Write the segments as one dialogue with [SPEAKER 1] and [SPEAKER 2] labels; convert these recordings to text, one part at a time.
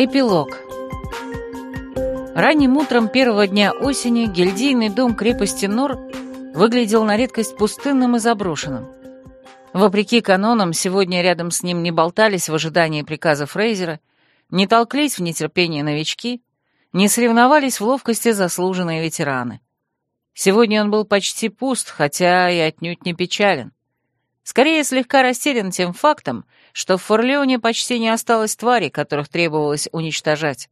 [SPEAKER 1] Эпилог Ранним утром первого дня осени гильдийный дом крепости Нор выглядел на редкость пустынным и заброшенным. Вопреки канонам, сегодня рядом с ним не болтались в ожидании приказа Фрейзера, не толклись в нетерпении новички, не соревновались в ловкости заслуженные ветераны. Сегодня он был почти пуст, хотя и отнюдь не печален. Скорее, слегка растерян тем фактом, что в Форлеоне почти не осталось тварей, которых требовалось уничтожать.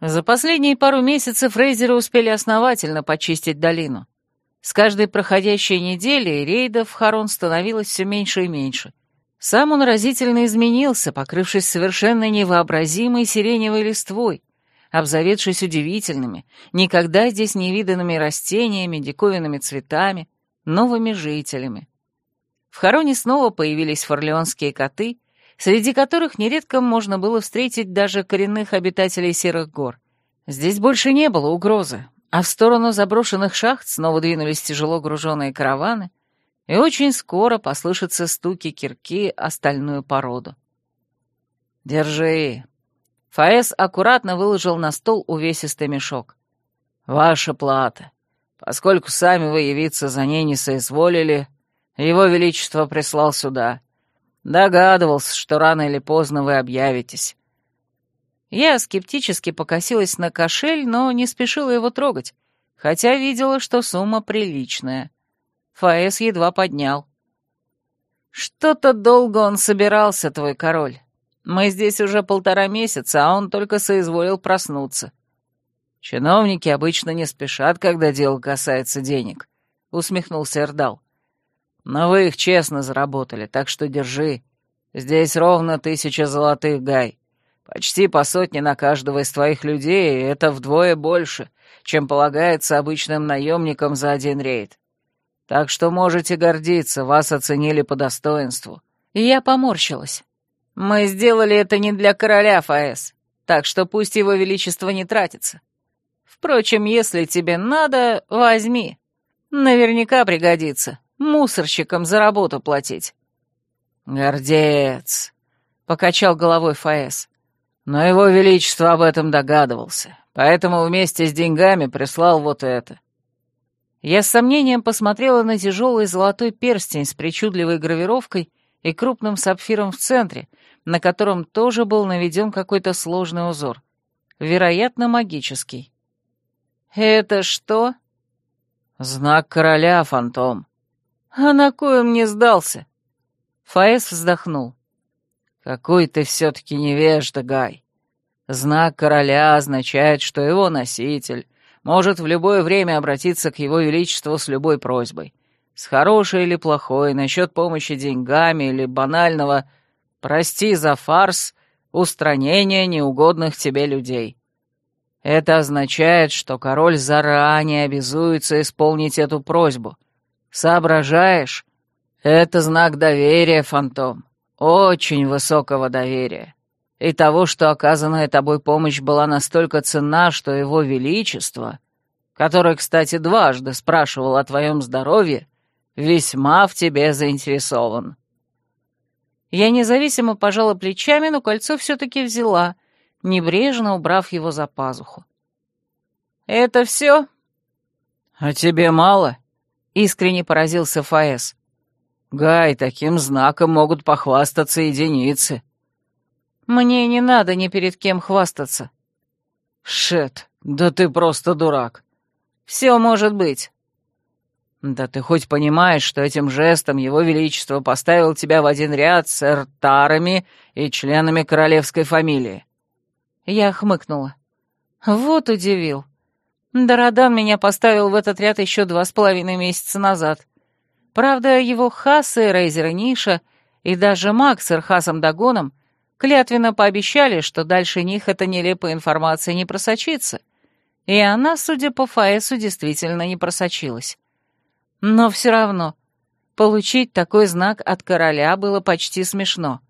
[SPEAKER 1] За последние пару месяцев рейзеры успели основательно почистить долину. С каждой проходящей неделей рейдов в Харон становилось все меньше и меньше. Сам он разительно изменился, покрывшись совершенно невообразимой сиреневой листвой, обзаведшись удивительными, никогда здесь не виданными растениями, диковинными цветами, новыми жителями. В Хароне снова появились форлеонские коты, среди которых нередко можно было встретить даже коренных обитателей Серых гор. Здесь больше не было угрозы, а в сторону заброшенных шахт снова двинулись тяжело груженные караваны, и очень скоро послышатся стуки кирки о стальную породу. «Держи!» Фаэс аккуратно выложил на стол увесистый мешок. «Ваша плата. Поскольку сами вы явиться за ней не соизволили, его Величество прислал сюда. Догадывался, что рано или поздно вы объявитесь». Я скептически покосилась на кошель, но не спешила его трогать, хотя видела, что сумма приличная. Фаэс едва поднял. «Что-то долго он собирался, твой король. Мы здесь уже полтора месяца, а он только соизволил проснуться». «Чиновники обычно не спешат, когда дело касается денег», — усмехнулся Эрдал. Но вы их честно заработали, так что держи. Здесь ровно тысяча золотых, Гай. Почти по сотне на каждого из твоих людей, и это вдвое больше, чем полагается обычным наемникам за один рейд. Так что можете гордиться, вас оценили по достоинству». И я поморщилась. «Мы сделали это не для короля, Фаэс, так что пусть его величество не тратится. Впрочем, если тебе надо, возьми. Наверняка пригодится мусорщикам за работу платить». «Гордец», — покачал головой Фаэс. «Но его величество об этом догадывался, поэтому вместе с деньгами прислал вот это». Я с сомнением посмотрела на тяжелый золотой перстень с причудливой гравировкой и крупным сапфиром в центре, на котором тоже был наведен какой-то сложный узор. Вероятно, магический. «Это что?» «Знак короля, фантом. «А на он мне сдался?» Фаэс вздохнул. «Какой ты все-таки невежда, Гай. Знак короля означает, что его носитель может в любое время обратиться к его величеству с любой просьбой. С хорошей или плохой, насчет помощи деньгами или банального «прости за фарс» устранения неугодных тебе людей. Это означает, что король заранее обязуется исполнить эту просьбу — Соображаешь? Это знак доверия, фантом. Очень высокого доверия. И того, что оказанная тобой помощь была настолько ценна, что его величество, который, кстати, дважды спрашивал о твоем здоровье, весьма в тебе заинтересован. Я независимо пожала плечами, но кольцо все-таки взяла, небрежно убрав его за пазуху. «Это все?» «А тебе мало?» — искренне поразился Фаэс. «Гай, таким знаком могут похвастаться единицы». «Мне не надо ни перед кем хвастаться». «Шет, да ты просто дурак». «Все может быть». «Да ты хоть понимаешь, что этим жестом его величество поставил тебя в один ряд с эртарами и членами королевской фамилии?» Я хмыкнула. «Вот удивил. Дорадан меня поставил в этот ряд еще два с половиной месяца назад. Правда, его Рейзер и Ниша, и даже Макс с Ирхасом Дагоном клятвенно пообещали, что дальше них эта нелепая информация не просочится. И она, судя по Фаэсу, действительно не просочилась. Но все равно, получить такой знак от короля было почти смешно.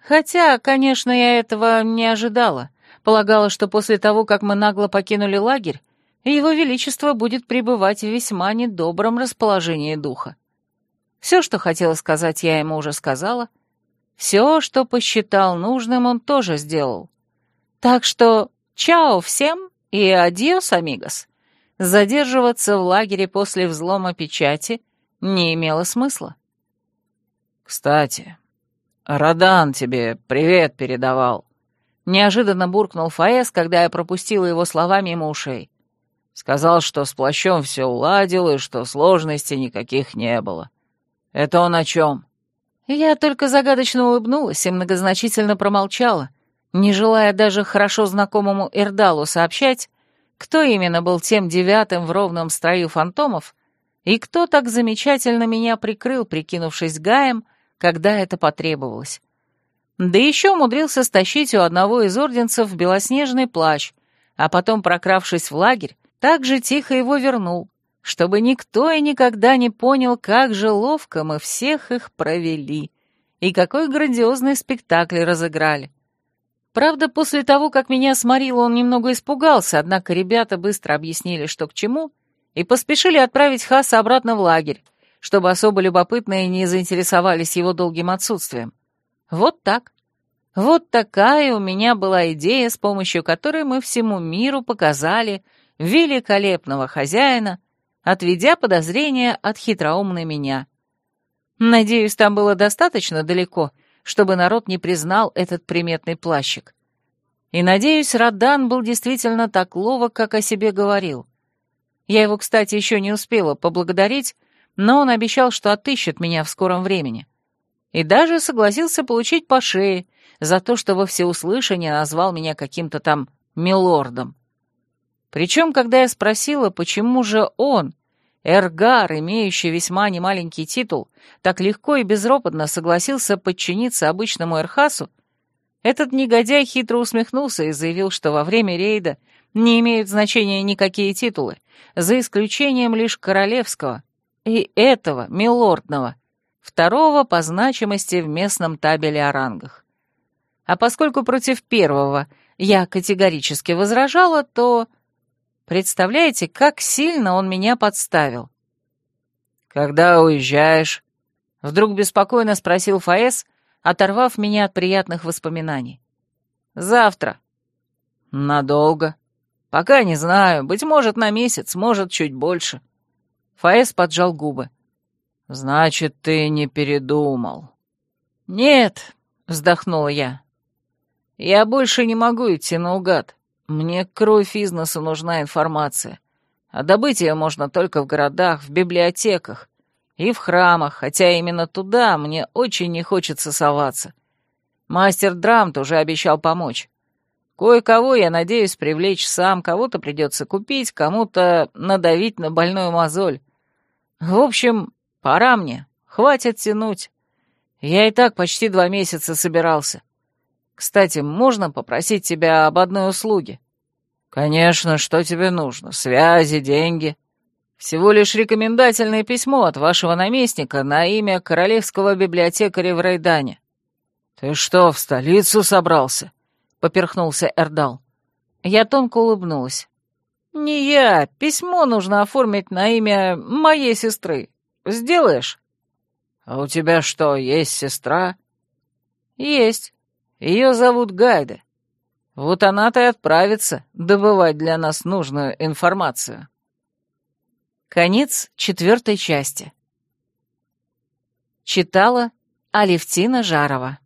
[SPEAKER 1] Хотя, конечно, я этого не ожидала. Полагала, что после того, как мы нагло покинули лагерь, его Величество будет пребывать в весьма недобром расположении духа. Все, что хотела сказать, я ему уже сказала. Все, что посчитал нужным, он тоже сделал. Так что чао всем и адиос, амигос. Задерживаться в лагере после взлома печати не имело смысла.
[SPEAKER 2] «Кстати, Радан тебе привет передавал», — неожиданно буркнул Фаэс, когда я пропустила его слова мимо ушей. Сказал, что с плащом все уладил и что сложностей никаких не было. Это он о чем?
[SPEAKER 1] Я только загадочно улыбнулась и многозначительно промолчала, не желая даже хорошо знакомому Эрдалу сообщать, кто именно был тем девятым в ровном строю фантомов и кто так замечательно меня прикрыл, прикинувшись Гаем, когда это потребовалось. Да еще умудрился стащить у одного из орденцев белоснежный плащ, а потом, прокравшись в лагерь, так же тихо его вернул, чтобы никто и никогда не понял, как же ловко мы всех их провели и какой грандиозный спектакль разыграли. Правда, после того, как меня сморило, он немного испугался, однако ребята быстро объяснили, что к чему, и поспешили отправить Хаса обратно в лагерь, чтобы особо любопытные не заинтересовались его долгим отсутствием. Вот так. Вот такая у меня была идея, с помощью которой мы всему миру показали, великолепного хозяина, отведя подозрения от хитроумной меня. Надеюсь, там было достаточно далеко, чтобы народ не признал этот приметный плащик. И, надеюсь, Радан был действительно так ловок, как о себе говорил. Я его, кстати, еще не успела поблагодарить, но он обещал, что отыщет меня в скором времени. И даже согласился получить по шее за то, что во всеуслышание назвал меня каким-то там милордом. Причем, когда я спросила, почему же он, Эргар, имеющий весьма немаленький титул, так легко и безропотно согласился подчиниться обычному Эрхасу, этот негодяй хитро усмехнулся и заявил, что во время рейда не имеют значения никакие титулы, за исключением лишь королевского, и этого, милордного, второго по значимости в местном табеле о рангах. А поскольку против первого я категорически возражала, то Представляете, как сильно он меня подставил?
[SPEAKER 2] «Когда уезжаешь?»
[SPEAKER 1] Вдруг беспокойно спросил Фаэс, оторвав меня от приятных воспоминаний. «Завтра».
[SPEAKER 2] «Надолго?» «Пока не знаю. Быть может, на месяц, может, чуть больше».
[SPEAKER 1] Фаэс поджал губы.
[SPEAKER 2] «Значит, ты не передумал?»
[SPEAKER 1] «Нет», — вздохнула я. «Я больше не могу идти наугад. Мне кровь из носа нужна информация. А добыть ее можно только в городах, в библиотеках и в храмах, хотя именно туда мне очень не хочется соваться. Мастер Драмт уже обещал помочь. Кое-кого я надеюсь привлечь сам, кого-то придется купить, кому-то надавить на больную мозоль. В общем, пора мне, хватит тянуть. Я и так почти два месяца собирался. Кстати, можно попросить тебя об одной услуге?»
[SPEAKER 2] «Конечно, что тебе нужно? Связи, деньги?»
[SPEAKER 1] «Всего лишь рекомендательное письмо от вашего наместника на имя королевского библиотекаря в Рейдане».
[SPEAKER 2] «Ты что, в столицу собрался?» — поперхнулся Эрдал.
[SPEAKER 1] Я тонко улыбнулась. «Не я. Письмо нужно оформить на имя моей сестры. Сделаешь?»
[SPEAKER 2] «А у тебя что, есть сестра?»
[SPEAKER 1] «Есть. Ее зовут Гайда. Вот она-то и отправится добывать для нас нужную информацию. Конец четвертой части. Читала Алевтина Жарова